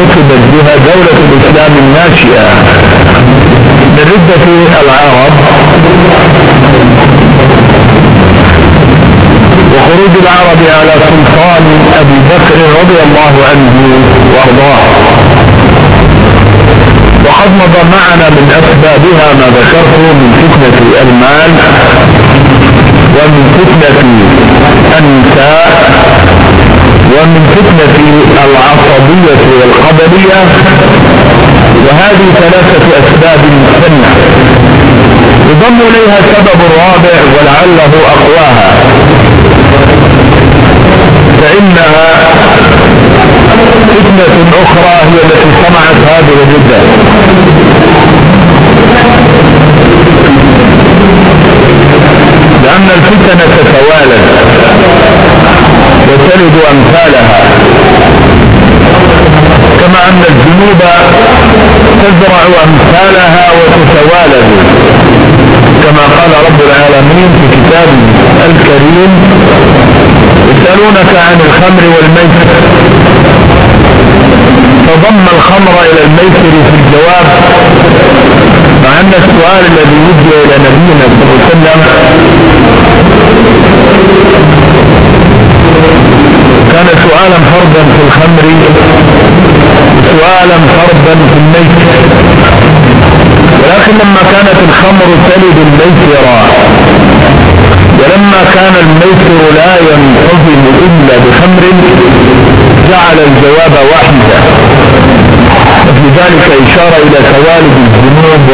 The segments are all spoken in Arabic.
نكبت بها دولة الإسلام الناشئة. من ردة العرب. وخروج العرب على سلطان أبي بكر رضي الله عنه وأرضاه. وقد مضى معنا من أسبابها ما ذكرته من فتنة المال ومن فتنة النساء. ومن فتنة العصبية والقبلية وهذه ثلاثة أسباب مستنة يضم إليها السبب الرابع ولعله أقواها. فإنها فتنة أخرى هي التي صنعت هذه الردة لأن الفتن تتوالد وتلد أمثالها. كما أن الذنوب تزرع أمثالها وتتوالد. كما قال رب العالمين في كتابه الكريم يسألونك عن الخمر والميسر. فضم الخمر إلى الميسر في الجواب مع أن السؤال الذي وجه إلى نبينا صلى الله عليه وسلم كان سؤالا فردا في الخمر سؤالا فردا في الميسر ولكن لما كانت الخمر تلد الميسر ولما كان الميسر لا ينتظم إلا بخمر جعل الجواب واحدا. وفي ذلك إشارة إلى توالد الذنوب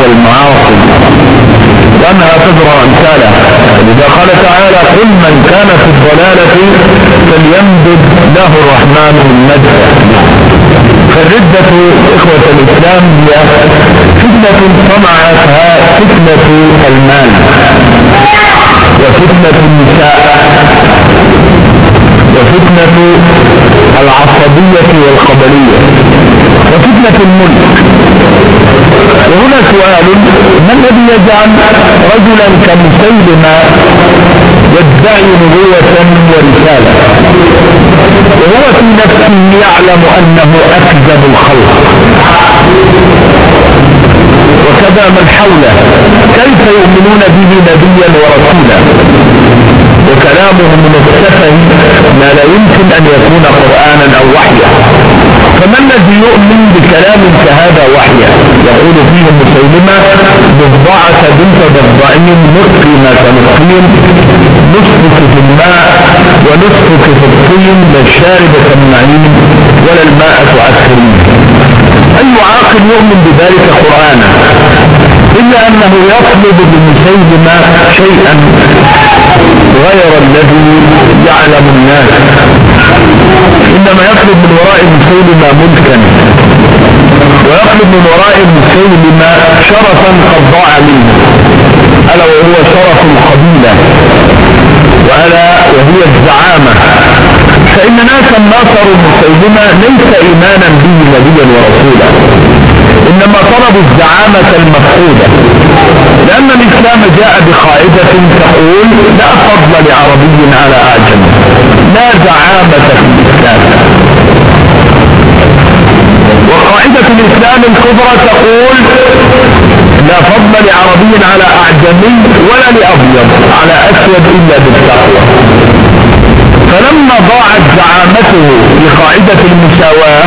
والمعاصي. وأنها تزرع أمثالها. لذا قال تعالى قل من كان في الضلالة فليمدد له الرحمن من مدد فالردة إخوة الإسلام هي فتنة صنعتها فتنة المال وفتنة النساء. وفتنة العصبية والقبلية. وفتنة الملك. وهنا سؤال ما الذي يجعل رجلا كمسيلمة يدعي نبوة ورسالة؟ وهو في نفسه يعلم أنه أكذب الخلق. وكذا من حوله كيف يؤمنون به نبيا ورسولا؟ وكلامه من السفه ما لا يمكن أن يكون قرآنا أو وحيا. فما الذي يؤمن بكلام كهذا وحيا يقول فيه مسيلمة ضفدعة بنت نسقي ما تنقين نسقك في الماء ونسقك في الطين لا الشارب تمنعين ولا الماء تعكرين أي عاقل يؤمن بذلك قرآنا؟ إلا أنه يطلب بمسيلمة شيئا غير الذي يعلم الناس. إنما يطلب من وراء مسيلمة ملكا ويطلب من وراء مسيلمة شرفا قد ضاع منه. ألا وهو شرف القبيلة وألا وهي الزعامة. فإن ناسا ناصروا مسيلمة ليس إيمانا به نبيا ورسولا. إنما طلبوا الزعامة المفقودة. لأن الإسلام جاء بقاعدة تقول لا فضل لعربي على أعجم لا زعامة في الإسلام؟ وقاعدة الإسلام الكبرى تقول لا فضل لعربي على أعجمي ولا لأبيض على أسود إلا بالتقوى. فلما ضاعت زعامته بقاعدة المساواة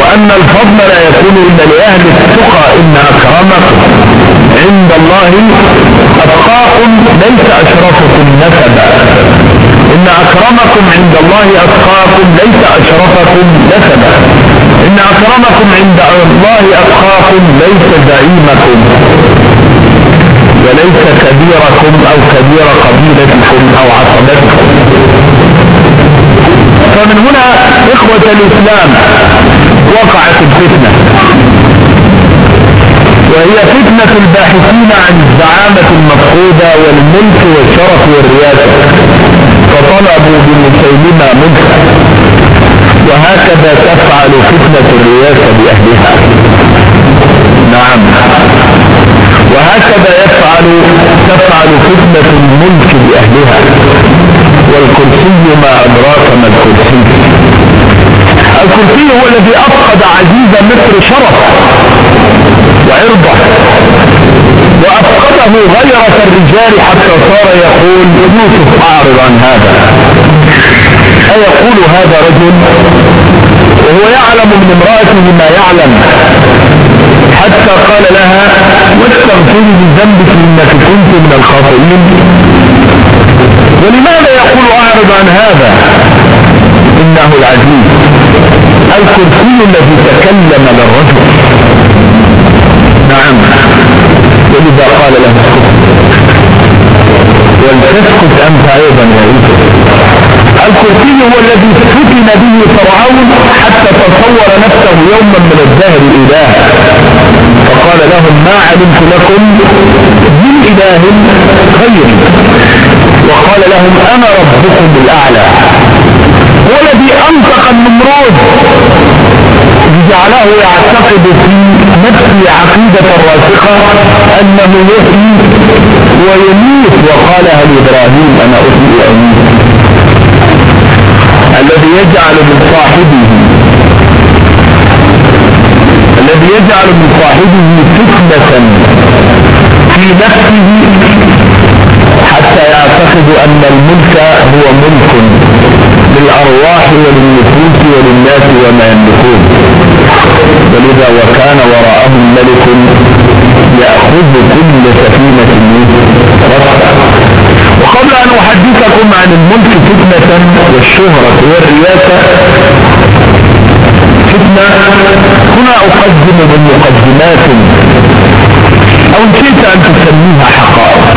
وأن الفضل لا يكون إلا لأهل التقى إن أكرمكم عند الله أتقاكم ليس أشرفكم نسبا. إن أكرمكم عند الله أتقاكم ليس أشرفكم نسبا إن أكرمكم عند الله أتقاكم ليس زعيمكم. وليس كبيركم أو كبير قبيلتكم أو عصبتكم. فمن هنا إخوة الإسلام وقعت الفتنة. وهي فتنة الباحثين عن الزعامة المفقودة والملك والشرف والرياسة فطلبوا بمسيلمة ملكا وهكذا تفعل فتنة الرياسة بأهلها. نعم. وهكذا يفعل تفعل فتنة الملك بأهلها. والكرسي ما أدراك ما الكرسي. الذي أفقد عزيز مصر شرفه وعرضه. وأفقده غيرة الرجال حتى صار يقول يوسف أعرض عن هذا. أيقول هذا رجل؟ وهو يعلم من امرأته ما يعلم. حتى قال لها واستغفري لذنبك إنك كنت من الخاطئين. ولماذا يقول اعرض عن هذا؟ إنه العزيز. الكرسي الذي تكلم للرجل. نعم. ولذا قال له ولتسكت انت أيضا يا الكرسي هو الذي فتن به فرعون حتى تصور نفسه يوما من الدهر إله. فقال لهم ما علمت لكم من إله غيري. وقال لهم أنا ربكم الأعلى. هو الذي انطق النمرود جعله يعتقد في نفسه عقيدة راسخة أنه يحيي ويميت وقالها لابراهيم أنا أحيي وأميت. الذي يجعل من صاحبه الذي يجعل من صاحبه فتنة في نفسه حتى يعتقد أن الملك هو ملك للأرواح وللنفوس وللناس وما يملكون. ولذا وكان وراءهم ملك يأخذ كل سفينة رفع وقبل أن أحدثكم عن الملك فتنة والشهرة والرياسة فتنة هنا أقدم من مقدمات. أو نسيت أن تسميها حقائق.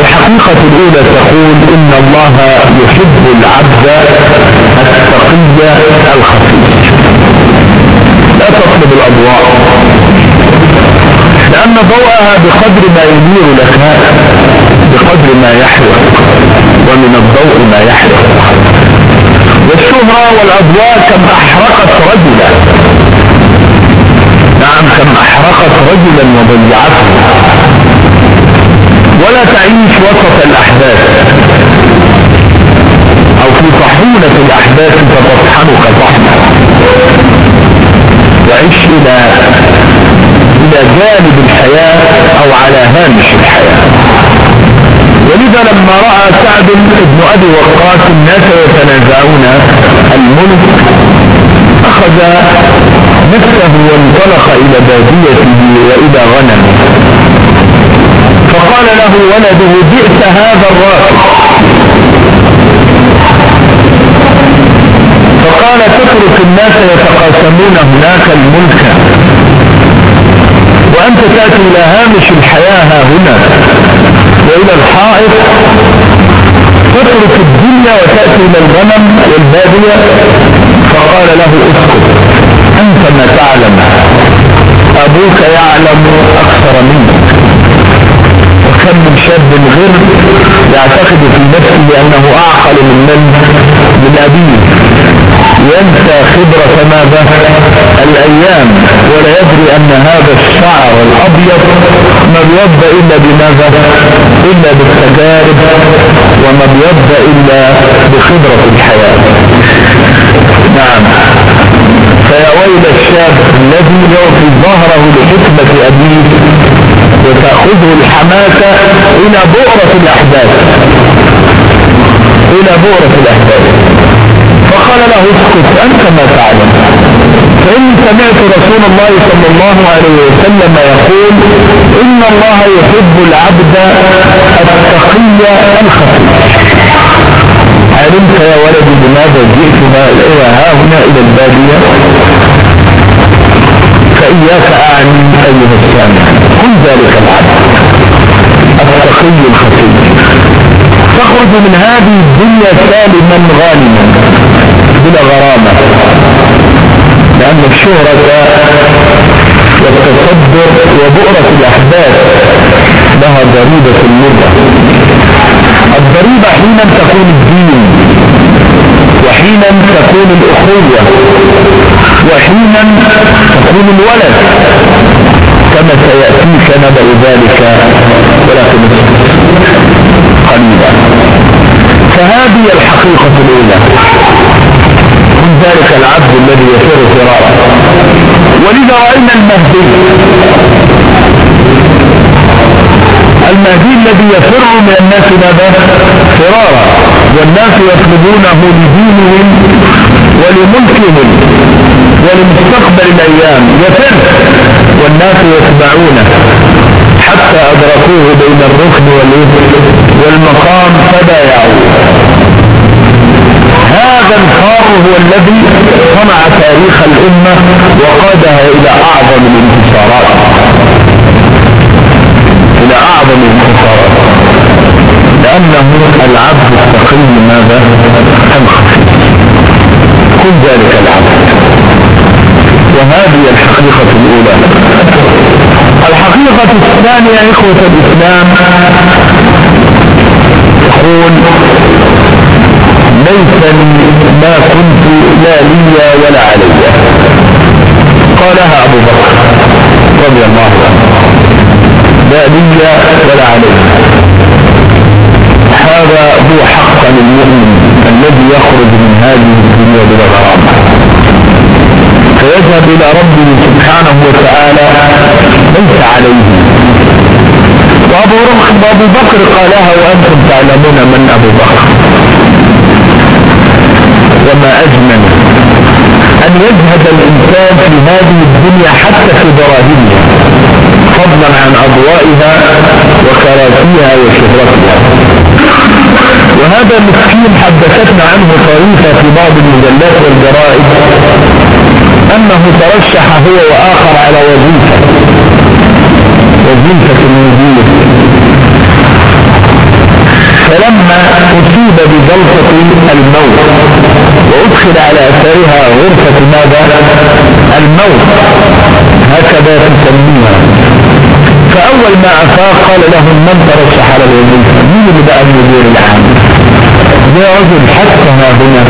الحقيقة الأولى تقول إن الله يحب العبد التقي الخفي. لا تطلب الأضواء. لأن ضوءها بقدر ما ينير لك بقدر ما يحرق ومن الضوء ما يحرق. والشهرة والأضواء كم أحرقت رجلا. نعم كم أحرقت رجلا وضيعته. ولا تعيش وسط الأحداث. أو في طحونة الأحداث فتطحنك طحنة وعيش إلى إلى جانب الحياة أو على هامش الحياة. ولذا لما رأى سعد بن أبي وقاص الناس يتنازعون الملك أخذ نفسه وانطلق إلى باديته وإلى غنمه. فقال له ولده جئت هذا الراكب فقال تترك الناس يتقاسمون هناك الملك. وأنت تأتي إلى هامش الحياة ها هنا. وإلى الحائط. تترك الدنيا وتأتي إلى الغنم والبادية. فقال له اسكت. أنت ما تعلم. أبوك يعلم أكثر منك. وكم من شاب غير يعتقد في نفسه أنه أعقل من من من أبيه. ينسى خبرة ماذا؟ الأيام ولا يدري أن هذا الشعر الأبيض ما بيبدأ إلا بماذا؟ إلا بالتجارب وما بيبدأ إلا بخبرة الحياة. نعم. فيا ويل الشاب الذي يعطي ظهره لحكمة أبيه وتأخذه الحماسة إلى بؤرة الأحداث. إلى بؤرة الأحداث. فقال له اسكت أنت ما تعلم. فإن سمعت رسول الله صلى الله عليه وسلم يقول إن الله يحب العبد التقي الخفي. علمت يا ولدي بماذا جئت ها هنا إلى البادية؟ فإياك أعني أيها السامع. كن ذلك العبد التقي الخفي. تخرج من هذه الدنيا سالما غانما. بلا غرامة. لأن الشهرة والتصدر وبؤرة الأحداث لها ضريبة المرة. الضريبة حينا تكون الدين وحينا تكون الأخوة وحينا تكون الولد. كما سيأتيك نبأ ذلك ولكن قليلا. فهذه الحقيقة الأولى. ذلك العبد الذي يفر فرارا ولذا رأينا المهدي. المهدي الذي يفر من الناس ماذا؟ فرارا. والناس يطلبونه لدينهم ولملكهم ولمستقبل الأيام. يفر والناس يتبعونه حتى أدركوه بين الركن والمقام فبايعوه. هو الذي صنع تاريخ الأمة وقادها إلى أعظم الانتصارات. إلى أعظم الانتصارات. لأنه العبد التقي ماذا؟ الخفي. كن ذلك العبد. وهذه الحقيقة الأولى. الحقيقة الثانية إخوة الإسلام يقول ليس ما كنت لا لي ولا علي. قالها أبو بكر رضي الله عنه. لا لي ولا علي. هذا هو حقا المؤمن الذي يخرج من هذه الدنيا بلا غرامة. فيذهب إلى ربه سبحانه وتعالى ليس عليه. وأبو بكر قالها وأنتم تعلمون من أبو بكر. أجمل أن يذهب الإنسان في هذه الدنيا حتى في براهينها فضلا عن أضوائها وكراسيها وشهرتها. وهذا مسكين حدثتنا عنه طريقة في بعض المجلات والجرائد أنه ترشح هو وآخر على وظيفة وظيفة المدير فلما أصيب بجلطة الموت وأدخل على أثرها غرفة ماذا؟ الموت. هكذا تسميها. فأول ما أفاق قال لهم من ترشح على الوظيفة مين اللي بقى المدير العام؟ ده رجل حتى هنا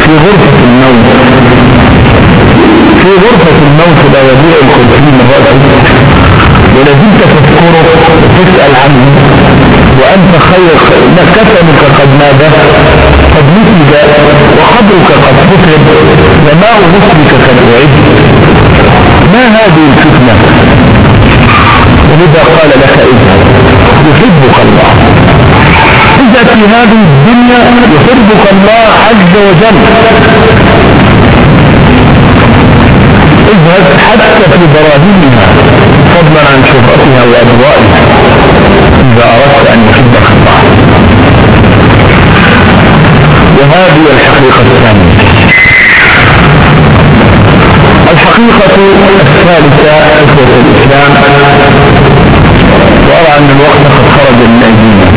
في غرفة الموت. في غرفة الموت لا يضيع الخلفين رأسه. ولازلت تذكره وتسأل عنه. وأنت خير كفنك قد ماذا؟ قد نسج وقبرك قد فقد وماء نسلك قد أعد ما هذه الفتنة؟ ولذا قال لك اذهب يحبك الله. إذا في هذه الدنيا يحبك الله عز وجل. اذهب حتى في براهينها فضلا عن شهرتها وأضوائها إذا أردت أن يحبك الله. وهذه الحقيقة الثانية. الحقيقة الثالثة أسر الإسلام وأرى أن الوقت قد خرج من أيدينا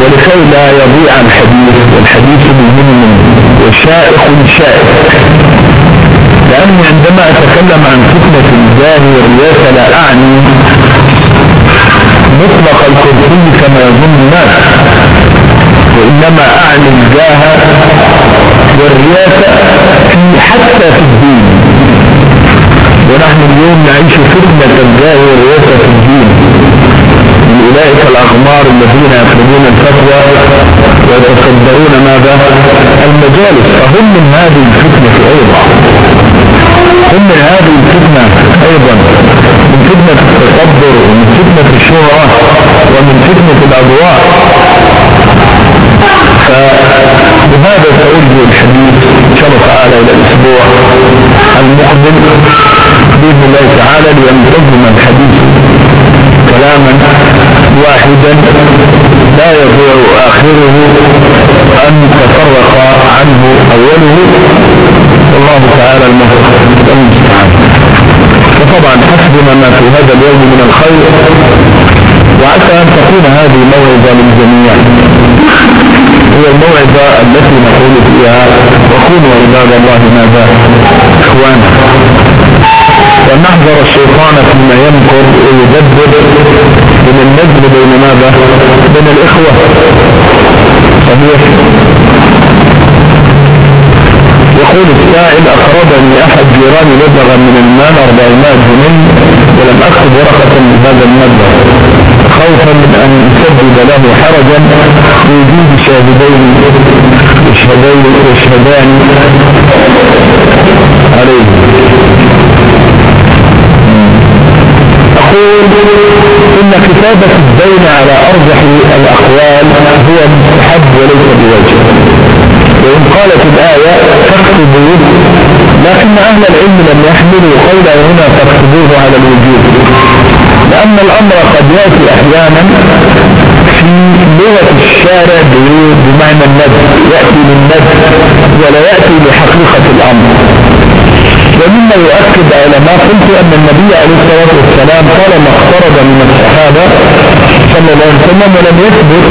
ولكي لا يضيع الحديث والحديث مهم وشائق شائق لأني عندما أتكلم عن فتنة الجاه والرياسة لا أعني مطلق الكرسي كما يظن الناس. وإنما أعني الجاه والرياسة حتى في الدين. ونحن اليوم نعيش فتنة الجاه والرياسة في الدين. من أولئك الأغمار الذين يخرجون الفتوى ويتصدرون ماذا؟ المجالس. فهم من هذه الفتنة أيضا. هم من هذه الفتنة أيضا. من فتنة التصدر ومن فتنة الشهرة ومن فتنة الأضواء. فبهذا سأرجو الحديث إن شاء الله تعالى إلى الأسبوع المقبل بإذن الله تعالى لينتظم الحديث كلاما واحدا لا يضيع آخره أن تفرق عنه أوله. والله تعالى المستعان وطبعا حسبنا ما في هذا اليوم من الخير وعسى أن تكون هذه موعظة للجميع. هي الموعظة التي نقول فيها وكونوا عباد الله ماذا؟ إخوانا. ونحذر الشيطان فيما يمكر ويدبر من النجم بين ماذا؟ بين الإخوة. صحيح؟ يقول السائل أقربني أحد جيراني مبلغا من المال 400 جنيه ولم أكتب ورقة لهذا المبلغ. خوفا من أن يسبب له حرجا وجود شاهدين يشهدان عليه. أقول إن كتابة الدين على أرجح الأقوال هو مستحب وليس بواجب. وإن قالت الآية فاكتبوه لكن أهل العلم لم يحملوا قوله هنا فاكتبوه على الوجود. لأن الأمر قد يأتي أحيانا في لغة الشارع بمعنى الندب يأتي للندب ولا يأتي لحقيقة الأمر. ومما يؤكد على ما قلت أن النبي عليه الصلاة والسلام قال ما اقترب من الصحابة صلى الله عليه وسلم ولم يثبت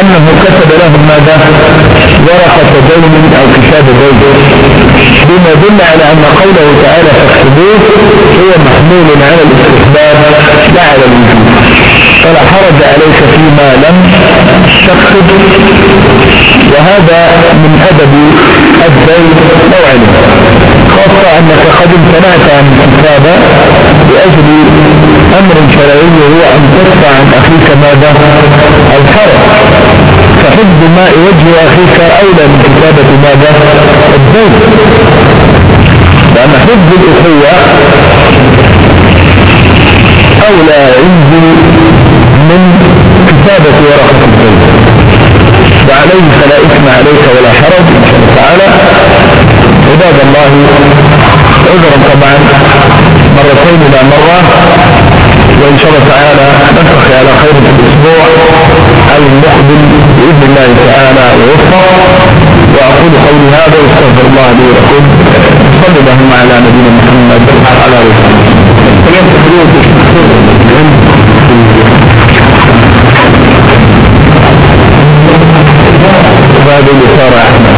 أنه كتب لهم ماذا؟ ورقة دين أو كتاب دين. بما يدل على أن قوله تعالى فاكتبوه هو محمول على الاستحباب لا على الوجود. فلا حرج عليك فيما لم تكتب. وهذا من أدب الدين علم خاصة أنك قد امتنعت عن الكتابة لأجل أمر شرعي هو أن تدفع عن أخيك ماذا؟ الحرج. فحفظ ماء وجه أخيك أولى من كتابة ماذا؟ الدين. لأن حفظ الأخوة أولى عندي من كتابة ورقة الدين. وعليه فلا إثم عليك ولا حرج. إن شاء الله تعالى. عباد الله عذرا طبعا. مرتين إلى مرة. وإن شاء الله تعالى نلتقي على خير في الأسبوع المقبل بإذن الله تعالى ويوفق وأقول قولي هذا واستغفر الله لي ولكم. صلى الله على نبينا محمد وعلى آله وصحبه. وسلم